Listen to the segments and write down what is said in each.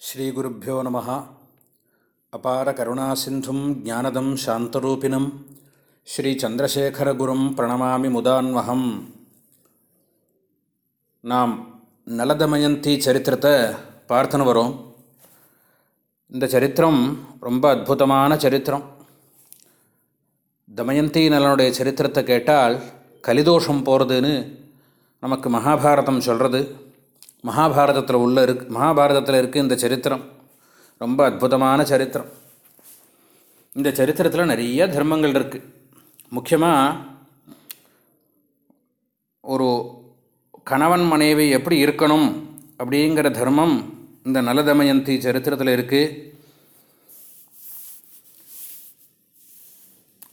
ஸ்ரீகுருப்போ நம. அபார கருணாசிந்தும் ஜானதம் சாந்தரூபிணம். ஸ்ரீச்சந்திரசேகரகுரும் பிரணமாமி முதான்வகம் நாம் நலதமயந்தி சரித்திரத்தை பார்த்துன்னு வரோம். இந்த சரித்திரம் ரொம்ப அற்புதமான சரித்திரம். தமயந்தி நலனுடைய சரித்திரத்தை கேட்டால் கலிதோஷம் போகிறதுன்னு நமக்கு மகாபாரதம் சொல்கிறது மகாபாரதத்தில் உள்ள இருக்கு மகாபாரதத்தில் இருக்குது இந்த சரித்திரம். ரொம்ப அற்புதமான சரித்திரம். இந்த சரித்திரத்தில் நிறைய தர்மங்கள் இருக்குது முக்கியமாக ஒரு கணவன் மனைவி எப்படி இருக்கணும் அப்படிங்கிற தர்மம் இந்த நலதமயந்தி சரித்திரத்தில் இருக்குது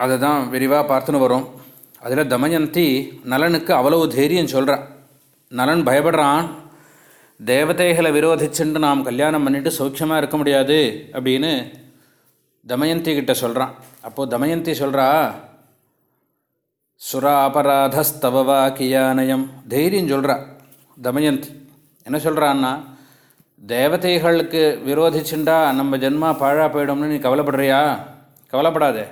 அதை தான் விரிவாக பார்த்துன்னு வரும். அதில் தமயந்தி நலனுக்கு அவ்வளவு தைரியம் சொல்கிறான் நலன் பயப்படுறான் தேவதைகளை விரோதிச்சுட்டு நாம் கல்யாணம் பண்ணிவிட்டு சௌக்கியமாக இருக்க முடியாது அப்படின்னு தமயந்தி கிட்ட சொல்கிறான் அப்போது தமயந்தி சொல்கிறா சுரா அபராதஸ்தவவா கியானயம் தைரியம் சொல்கிறா தமயந்தி. என்ன சொல்கிறான்னா தேவதைகளுக்கு விரோதிச்சுண்டா நம்ம ஜென்மா பாழா போயிடும்னு நீ கவலைப்படுறியா? கவலைப்படாதே.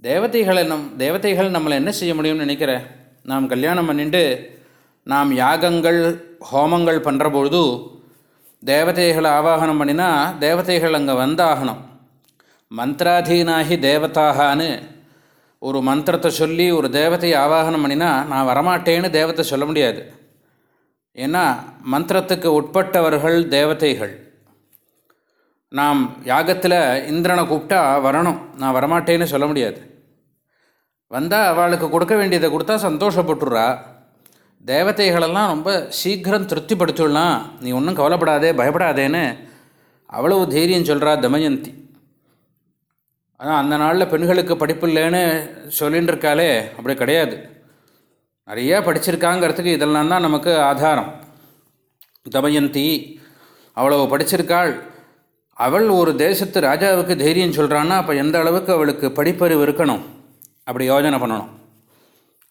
தேவதைகளை நம் தேவதைகள் நம்மளை என்ன செய்ய முடியும்னு நினைக்கிற? நாம் கல்யாணம் பண்ணிட்டு நாம் யாகங்கள் ஹோமங்கள் பண்ணுற பொழுது தேவதைகளை ஆவாகனம் பண்ணினா தேவதைகள் அங்கே வந்தாகணும். மந்திராதீனாகி தேவதாகான்னு ஒரு மந்திரத்தை சொல்லி ஒரு தேவதையை ஆவாகனம் பண்ணினா நான் வரமாட்டேன்னு தேவத்தை சொல்ல முடியாது. ஏன்னா மந்திரத்துக்கு உட்பட்டவர்கள் தேவதைகள். நாம் யாகத்தில் இந்திரனை கூப்பிட்டா வரணும். நான் வரமாட்டேன்னு சொல்ல முடியாது. வந்தால் அவளுக்கு கொடுக்க வேண்டியதை கொடுத்தா சந்தோஷப்பட்டுறா. தேவதைகளெல்லாம் ரொம்ப சீக்கிரம் திருப்திப்படுத்திடலாம் நீ ஒன்றும் கவலைப்படாதே பயப்படாதேன்னு அவ்வளவு தைரியம் சொல்கிறா தமயந்தி. ஆனால் அந்த நாளில் பெண்களுக்கு படிப்பு இல்லைன்னு சொல்லின்னு இருக்காளே அப்படி கிடையாது. நிறையா படிச்சிருக்காங்கிறதுக்கு இதெல்லாம் தான் நமக்கு ஆதாரம். தமயந்தி அவ்வளவு படிச்சிருக்காள். அவள் ஒரு தேசத்து ராஜாவுக்கு தைரியம் சொல்கிறான்னா அப்போ எந்த அளவுக்கு அவளுக்கு படிப்பறிவு இருக்கணும்? அப்படி யோஜனை பண்ணணும்.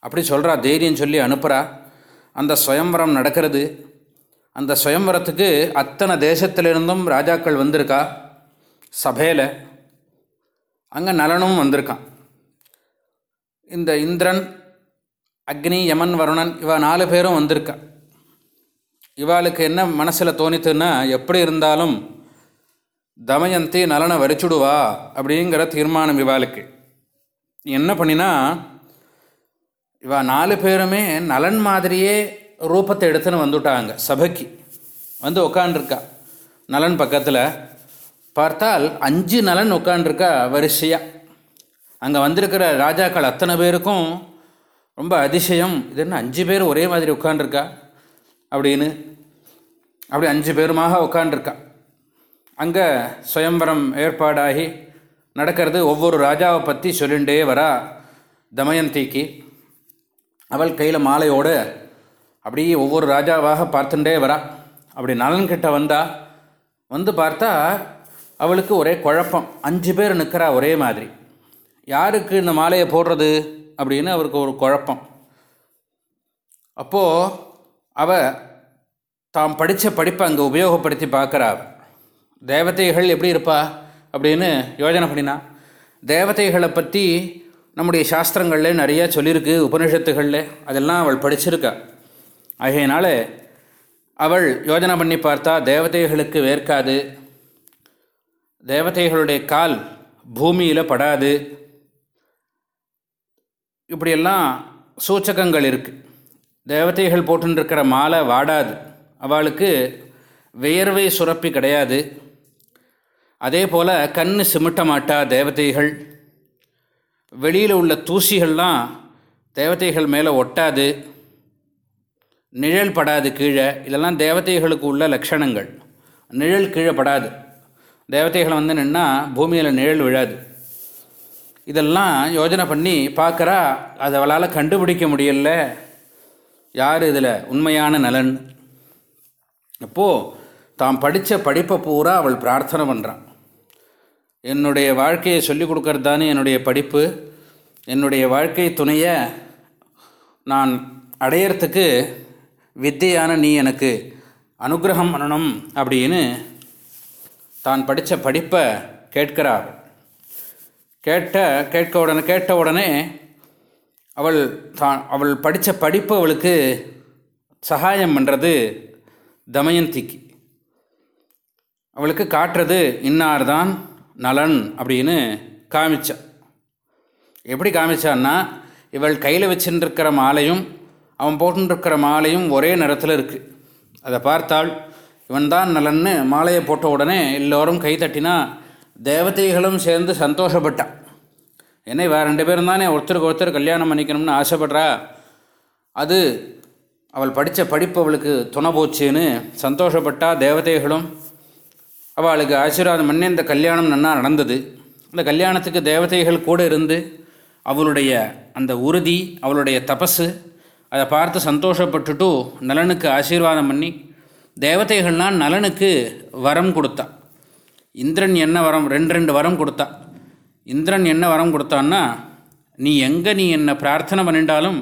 அப்படி சொல்கிறா தைரியம் சொல்லி அனுப்புகிறா அந்த சுயம்பரம் நடக்கிறது. அந்த சுயம்பரத்துக்கு அத்தனை தேசத்திலிருந்தும் ராஜாக்கள் வந்திருக்கா? சபையில். அங்கே நலனும் வந்திருக்கான். இந்த இந்திரன் அக்னி யமன் வருணன் இவ நாலு பேரும் வந்திருக்கா? இவாளுக்கு என்ன மனசில் தோணித்துன்னா எப்படி இருந்தாலும் தமயந்தி நலனை வரிச்சுடுவா அப்படிங்கிற தீர்மானம் இவாளுக்கு. என்ன பண்ணினா இவா நாலு பேருமே நலன் மாதிரியே ரூபத்தை எடுத்துன்னு வந்துட்டாங்க சபைக்கு. வந்து உக்காண்டிருக்கா. நலன் பக்கத்தில் பார்த்தால் அஞ்சு நலன் உட்காண்டிருக்கா வரிசையாக அங்கே வந்திருக்கிற ராஜாக்கள் அத்தனை பேருக்கும் ரொம்ப அதிசயம். இது என்ன அஞ்சு பேர் ஒரே மாதிரி உட்காண்டிருக்கா அப்படின்னு. அப்படி அஞ்சு பேருமாக உட்காண்டிருக்கா அங்கே சுயம்பரம் ஏற்பாடாகி நடக்கிறது ஒவ்வொரு ராஜாவை பற்றி சொல்லிண்டே வரா தமயந்திக்கு. அவள் கையில் மாலையோடு அப்படியே ஒவ்வொரு ராஜாவாக பார்த்துட்டே வரா. அப்படி நலன்கிட்ட வந்தா வந்து பார்த்தா அவளுக்கு ஒரே குழப்பம். அஞ்சு பேர் நிற்கிறா ஒரே மாதிரி. யாருக்கு இந்த மாலையை போடுறது அப்படின்னு அவருக்கு ஒரு குழப்பம். அப்போது அவ தாம் படித்த படிப்பை அங்கே உபயோகப்படுத்தி பார்க்குறா தேவதைகள் எப்படி இருப்பா? அப்படின்னு யோஜனை பண்ணினா. தேவதைகளை பற்றி நம்முடைய சாஸ்திரங்களில் நிறைய சொல்லியிருக்கு உபனிஷத்துகளில். அதெல்லாம் அவள் படிச்சிருக்கா. ஆகையினால அவள் யோஜனை பண்ணி பார்த்தா தேவதைகளுக்கு வேர்க்காது. தேவதைகளுடைய கால் பூமியில் படாது. இப்படியெல்லாம் சூச்சகங்கள் இருக்குது தேவதைகள் போட்டுருக்கிற மாலை வாடாது. அவளுக்கு வியர்வை சுரப்பி கிடையாது. அதே போல் கண் சிமிட்ட மாட்டா தேவதைகள். வெளியில் உள்ள தூசிகள்லாம் தேவதைகள் மேலே ஒட்டாது நிழல் படாது கீழே. இதெல்லாம் தேவதைகளுக்கு உள்ள லட்சணங்கள். நிழல் கீழே படாது. தேவதைகள் வந்து நின்னா பூமியில் நிழல் விழாது. இதெல்லாம் யோஜனை பண்ணி பார்க்குறா அதை அவளால் கண்டுபிடிக்க முடியல. யார் இதில்? உண்மையான நலன். அப்போது தாம் படித்த படிப்பை பூரா அவள் பிரார்த்தனை பண்ணுறான் என்னுடைய வாழ்க்கையை சொல்லிக் கொடுக்கறது தானே என்னுடைய படிப்பு? என்னுடைய வாழ்க்கை துணையை நான் அடையிறதுக்கு வித்தையான நீ எனக்கு அனுகிரகம் பண்ணணும் அப்படின்னு தான் படித்த படிப்பை கேட்கிறாள் கேட்ட கேட்க உடனே கேட்ட உடனே அவள் தான் அவள் படித்த படிப்பு அவளுக்கு சகாயம் பண்ணுறது தமயந்திக்கு. அவளுக்கு காட்டுறது இன்னார் தான் நலன் அப்படின்னு காமிச்சான். எப்படி காமிச்சான்னா இவள் கையில் வச்சுட்டுருக்கிற மாலையும் அவன் போட்டுருக்கிற மாலையும் ஒரே நிறத்தில் இருக்குது அதை பார்த்தாள் இவன் தான் நலன்னு மாலையை போட்ட உடனே எல்லோரும் கை தட்டினா தேவதைகளும் சேர்ந்து சந்தோஷப்பட்டான். என்ன இவ ரெண்டு பேரும் தானே ஒருத்தருக்கு ஒருத்தர் கல்யாணம் பண்ணிக்கணும்னு ஆசைப்படுறா? அது அவள் படித்த படிப்பு அவளுக்கு துணை போச்சுன்னு சந்தோஷப்பட்டா தேவதைகளும் அவளுக்கு ஆசீர்வாதம் பண்ணி இந்த கல்யாணம் நன்னா நடந்தது. அந்த கல்யாணத்துக்கு தேவதைகள் கூட இருந்து அவளுடைய அந்த உறுதி அவளுடைய தபஸு அதை பார்த்து சந்தோஷப்பட்டுட்டு நலனுக்கு ஆசீர்வாதம் பண்ணி தேவதைகள்லாம் நலனுக்கு வரம் கொடுத்தா. இந்திரன் என்ன வரம் ரெண்டு ரெண்டு வரம் கொடுத்தா. இந்திரன் என்ன வரம் கொடுத்தான்னா நீ எங்கே நீ என்னை பிரார்த்தனை பண்ணிட்டாலும்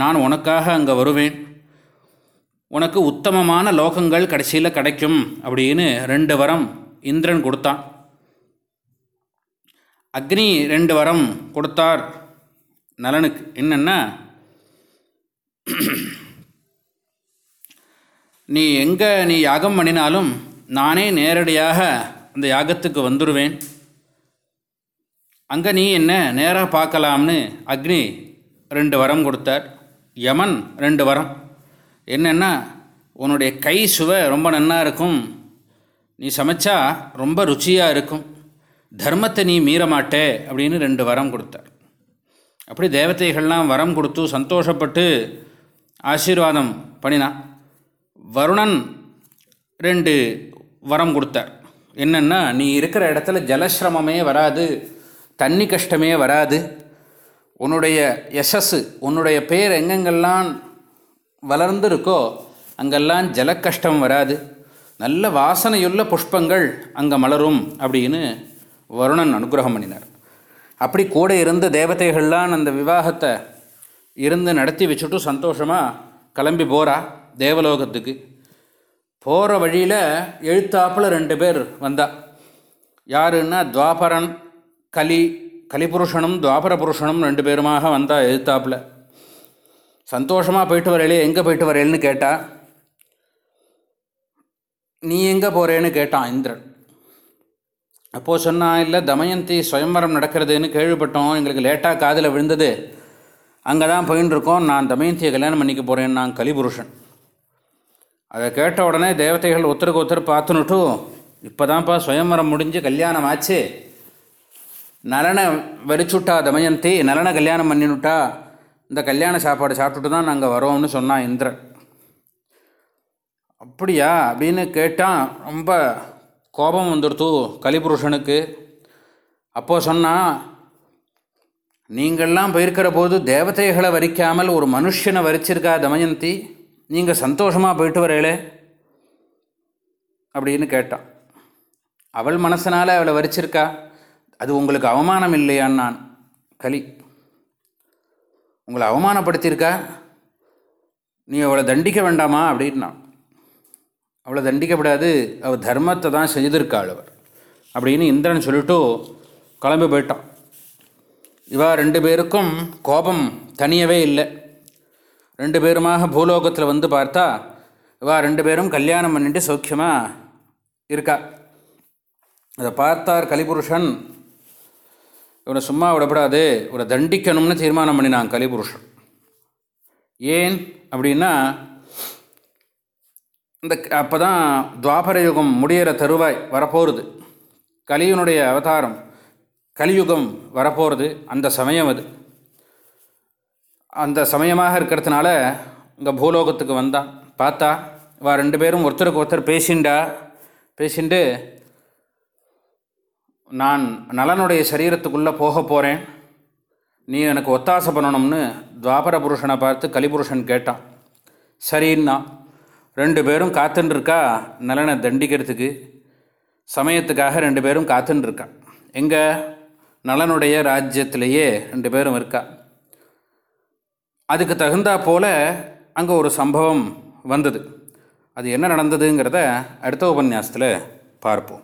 நான் உனக்காக அங்கே வருவேன். உனக்கு உத்தமமான லோகங்கள் கடைசியில் கிடைக்கும் அப்படின்னு ரெண்டு வரம் இந்திரன் கொடுத்தான். அக்னி ரெண்டு வரம் கொடுத்தார் நலனுக்கு. என்னென்னா நீ எங்கே நீ யாகம் பண்ணினாலும் நானே நேரடியாக அந்த யாகத்துக்கு வந்துடுவேன் அங்கே நீ என்ன நேராக பார்க்கலாம்னு அக்னி ரெண்டு வரம் கொடுத்தார். யமன் ரெண்டு வரம். என்னென்னா உன்னுடைய கை சுவை ரொம்ப நன்னா இருக்கும். நீ சமைச்சா ரொம்ப ருச்சியாக இருக்கும். தர்மத்தை நீ மீறமாட்டே அப்படின்னு ரெண்டு வரம் கொடுத்தார். அப்படி தேவதைகள்லாம் வரம் கொடுத்து சந்தோஷப்பட்டு ஆசீர்வாதம் பண்ணினான் வருணன் ரெண்டு வரம் கொடுத்தார். என்னென்னா நீ இருக்கிற இடத்துல ஜலசிரமமே வராது தண்ணி கஷ்டமே வராது. உன்னுடைய யசஸ் உன்னுடைய பேர் எங்கெங்கெல்லாம் வளர்ந்துருக்கோ அங்கெல்லாம் ஜலக்கஷ்டம் வராது. நல்ல வாசனையுள்ள புஷ்பங்கள் அங்கே மலரும் அப்படின்னு வருணன் அனுகிரகம் பண்ணினார். அப்படி கூட இருந்த தேவதைகள்லாம் அந்த விவாகத்தை இருந்து நடத்தி வச்சுட்டு சந்தோஷமாக கிளம்பி போகிறா தேவலோகத்துக்கு. போகிற வழியில் எழுத்தாப்பில் ரெண்டு பேர் வந்தா. யாருன்னா துவாபரன் கலி கலிபுருஷனும் துவாபர புருஷனும் ரெண்டு பேருமாக வந்தா எழுத்தாப்பில். சந்தோஷமாக போயிட்டு வரையிலே எங்கே போயிட்டு வரையில்னு கேட்டா நீ எங்கே போகிறேன்னு கேட்டான் இந்திரன். அப்போது சொன்னான் இல்லை தமயந்தி சுயம்பரம் நடக்கிறதுன்னு கேள்விப்பட்டோம். எங்களுக்கு லேட்டாக காதில் விழுந்தது. அங்கே தான் போயின்னு இருக்கோம் நான் தமயந்தியை கல்யாணம் பண்ணிக்க போகிறேன் நான் கலிபுருஷன். அதை கேட்ட உடனே தேவதைகள் ஒருத்தருக்கு ஒருத்தர் பார்த்துனுட்டு இப்போ தான்ப்பா சுயம்பரம் முடிஞ்சு கல்யாணம் ஆச்சு. நலனை வரிச்சுட்டா தமயந்தி நலனை கல்யாணம் பண்ணினுட்டா. இந்த கல்யாண சாப்பாடு சாப்பிட்டுட்டு தான் நாங்கள் வரோம்னு சொன்னான் இந்திரன். அப்படியா? அப்படின்னு கேட்டான் ரொம்ப கோபம் வந்துடுத்து கலிபுருஷனுக்கு. அப்போது சொன்னால் நீங்கள்லாம் போயிருக்கிற போது தேவதைகளை வரிக்காமல் ஒரு மனுஷனை வரிச்சிருக்கா தமயந்தி? நீங்கள் சந்தோஷமாக போயிட்டு வரையிலே அப்படின்னு கேட்டான் அவள் மனசனால் அவளை வரிச்சிருக்கா? அது உங்களுக்கு அவமானம் இல்லையான் நான். கலி உங்களை அவமானப்படுத்தியிருக்கா? நீ அவளை தண்டிக்க வேண்டாமா? அப்படின்னா அவளை தண்டிக்கப்படாது. அவள் தர்மத்தை தான் செஞ்சுருக்காள் அவர். அப்படின்னு இந்திரன் சொல்லிட்டு கிளம்பி போயிட்டான். இவா ரெண்டு பேருக்கும் கோபம் தனியவே இல்லை. ரெண்டு பேருமாக பூலோகத்தில் வந்து பார்த்தா இவா ரெண்டு பேரும் கல்யாணம் பண்ணிட்டு சௌக்கியமாக இருக்கா. அதை பார்த்தார் கலிபுருஷன். இவனை சும்மா விடப்படாது இவனை தண்டிக்கணும்னு தீர்மானம் பண்ணினான் கலிபுருஷன். ஏன் அப்படின்னா இந்த அப்போ தான் துவாபர யுகம் முடிகிற தருவாய் வரப்போகிறது கலியுனுடைய அவதாரம் கலியுகம் வரப்போகிறது அந்த சமயம் அது. அந்த சமயமாக இருக்கிறதுனால இங்கே பூலோகத்துக்கு வந்தான். பார்த்தா வா ரெண்டு பேரும் ஒருத்தருக்கு ஒருத்தர் பேசிண்டா பேசிண்டு நான் நலனுடைய சரீரத்துக்குள்ளே போக போகிறேன் நீ எனக்கு ஒத்தாசை பண்ணணும்னு துவாபர புருஷனை பார்த்து கலிபுருஷன் கேட்டான். சரின்னா ரெண்டு பேரும் காத்துன்னு நலனை தண்டிக்கிறதுக்கு. சமயத்துக்காக ரெண்டு பேரும் காத்துட்டுருக்கா எங்கே? நலனுடைய ராஜ்யத்திலேயே ரெண்டு பேரும் இருக்கா. அதுக்கு தகுந்தா போல் அங்கே ஒரு சம்பவம் வந்தது. அது என்ன நடந்ததுங்கிறத அடுத்த உபன்யாசத்தில் பார்ப்போம்.